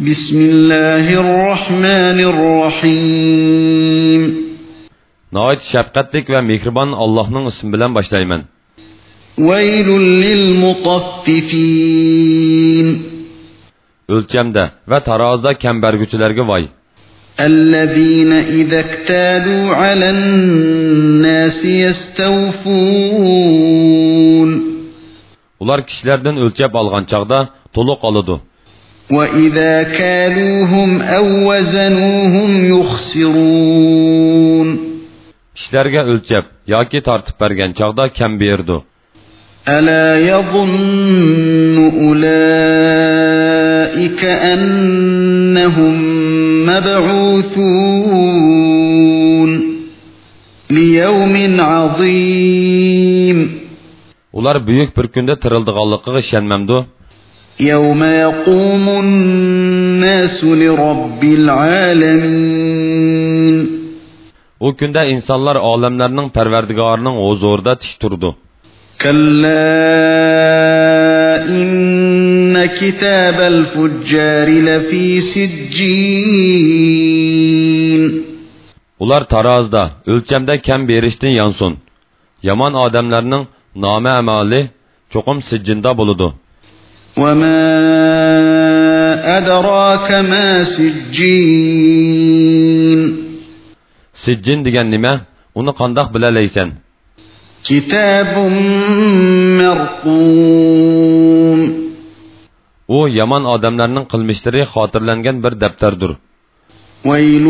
بسم الله الرحمن الرحيم Nəhayət şəfqətlik və mehriban Allah'ın ismi bilan başlayman. ويل للمطففين Ölçəmdə və tarazda kəmbərgüçülərə vay. الذين إذا اكتالوا على الناس يستوفون Ular kişilərdən ölçəb alğan çağda toluq alıdı. وإذا كالوهم أو وزنوهم يخسرون Kişilərə ölçəb yoki tartib bergan çağda kəm berdi. ألا يظن أولئك أنهم مبعوثون ليوم عظيم Ular büyük bir gündə tirildiganlıqıga işenmemdi. يوم يقوم الناس لرب العالمين O gündə insanlar aləmlərinin pərverdigarının huzurunda tik turdu. كلا إن كتاب الفجار لفي سجين Ular tarazda, ölçəmdə kəm berişdən yansın. Yaman adamlarının namə əmali çoxum siccinda buludu. وما أدراك ما سجين Siccin degan nima? Uni qandoq bilalaysan? كتاب مرقوم U yaman odamlarning qilmishlari xotirlangan bir daftardir. ويل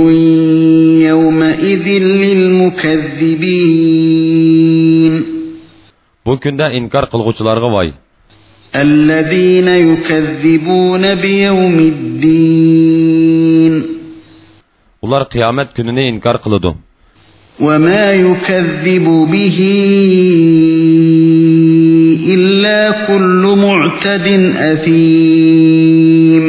يومئذ للمكذبين Bu kunda inkor qilg'uvchilarga voy. الذين يكذبون بيوم الدين ular qiyamet gününü inkar kılıdı. وَمَا يُكَذِّبُ بِهِ إِلَّا كُلُّ مُعْتَدٍ أَثِيمٍ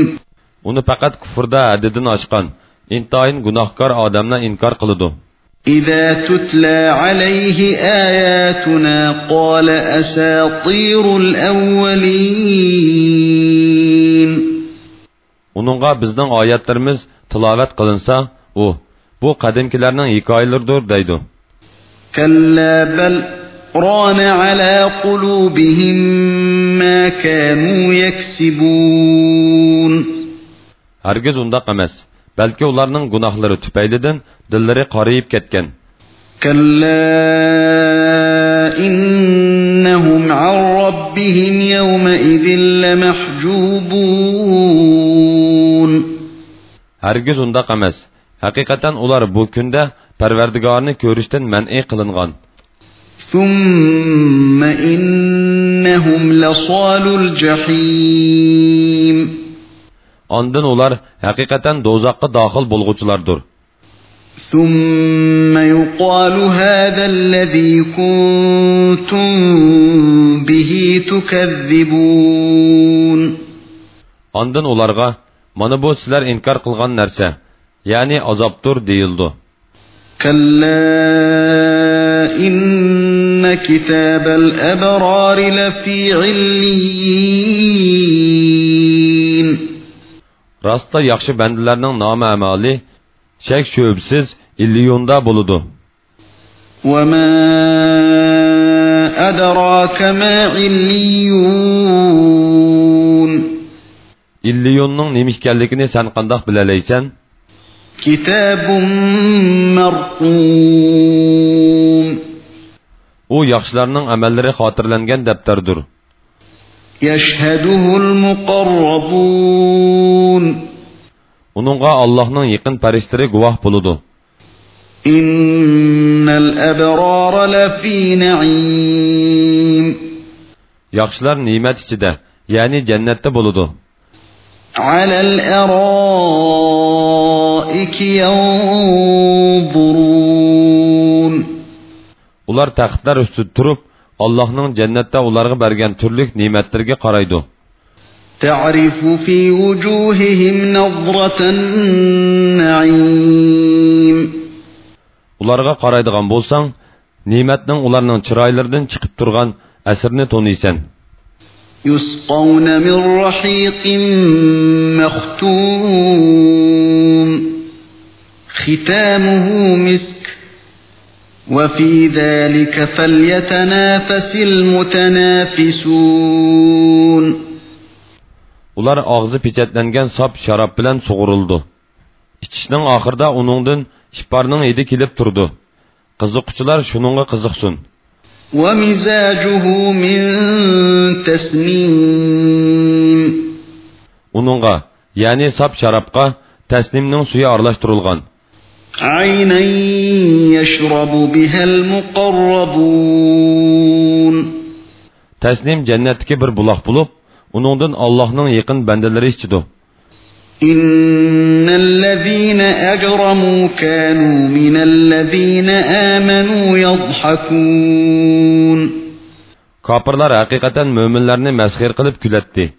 Onu faqat kufrda dedin aşqan intayin günahkar adamla inkar kılıdı. إذا تتلى عليه آياتنا قال أساطير الأولين. ونغا بزدن آيات ترمز تلاوت قلنسا أو بو قدم كلارنا يكايلر دور دايدو كلا بل ران على قلوبهم ما كانوا يكسبون. هرگز اوندا قمس Balki ularning gunohlari tufaylidan dillari qorayib ketgan. كلا إنهم عن ربهم يومئذ لمحجوبون Hargiz undaq emas. Haqiqatan ular bu kunda Parvardigorni ko'rishdan man'i qilingan. ثم إنهم لصال الجحيم Ondan ular haqiqatan do'zaxqa daxil bo'lg'uchilardir. ثم يقال هذا الذي كنتم به تكذبون Ondan ularga mana bu sizlar inkor qilgan narsa, ya'ni azobdir deyildi. كلا إن كتاب الأبرار لفي عليين Rastda yaxshi bandalarning nomi amali shak shubsiz illiyonda bo'ludi. وما أدراك ما عليون Illiyonning nima ekanligini sen qandoq bilalaysan? كتاب مرقوم U yaxshilarning amallari xotirlangan yeşheduhul muqarrabun. Onunğa Allah'ın yakın perişleri guvah buludu. İnnel ebrara lefî ne'im. Yaxşılar nimet içinde, yani cennette buludu. Alel eraiki yanzurun. Ular tahtlar üstü durup Allah'ın cennette onlara bergen türlük nimetlerine karaydı. تعرف في وجوههم نظرة النعيم Onlara karaydıgan bolsan, nimetnin onların çıraylardan çıkıp durgan esirini tonuysan. يسقون من رحيق مختوم ختامه مسك وفي ذلك فليتنافس المتنافسون ular og'zi pechatlangan sop sharob bilan sug'urildi ichishning oxirida uningdan iparning hidi kelib turdi qiziquvchilar shuningga qiziqsin ومزاجه من تسنيم uningga ya'ni sop sharobga tasnimning suyi aralashtirilgan عينا يشرب بها المقربون. تسنيم جنات كبر بلاخ بلوب ونوندن الله نن يقن بندلري اشتدو. إن الذين أجرموا كانوا من الذين آمنوا يضحكون. كابرلار حقيقة مؤمنلرن مسخر قلب كلتي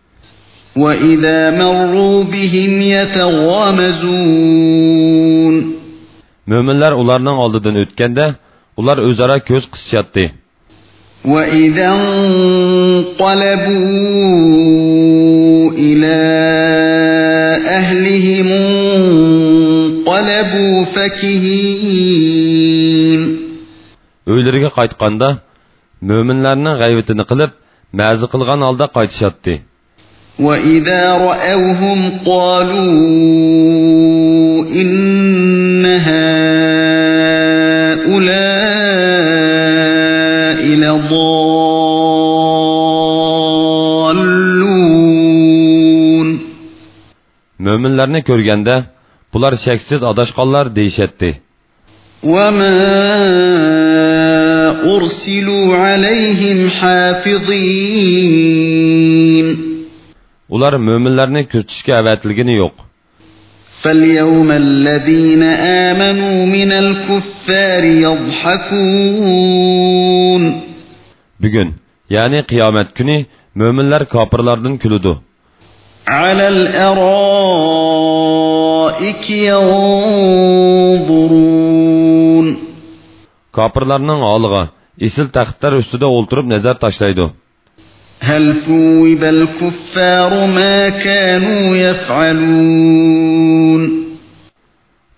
وإذا مروا بهم يتغامزون. mo'minlar ularning oldidan o'tganda ular o'zaro ko'z qisishyapti وإذا انقلبوا إلى أهلهم انقلبوا فكهين uylariga qaytganda mo'minlarning g'ayvatini qilib ma'zi qilgan holda qaytishyapti وإذا رأوهم قالوا إن هؤلاء لضالون Möminlərni görgəndə bular şəksiz adaşqanlar deyişətdi. وَمَا أُرْسِلُوا عَلَيْهِمْ حَافِظِينَ Ular möminlərni kütüşkə əvətilgini yox. فاليوم الذين آمنوا من الكفار يضحكون bugun ya'ni qiyomat kuni mo'minlar kofirlardan kuludi على الأرائك ينظرون kofirlarning holiga isil taxtlar ustida o'ltirib nazar tashlaydi هل ثوب الكفار ما كانوا يفعلون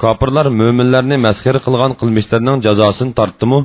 Kapırlar müminlerini məskir qılğan qılmışlarının cəzasını tartdı mı?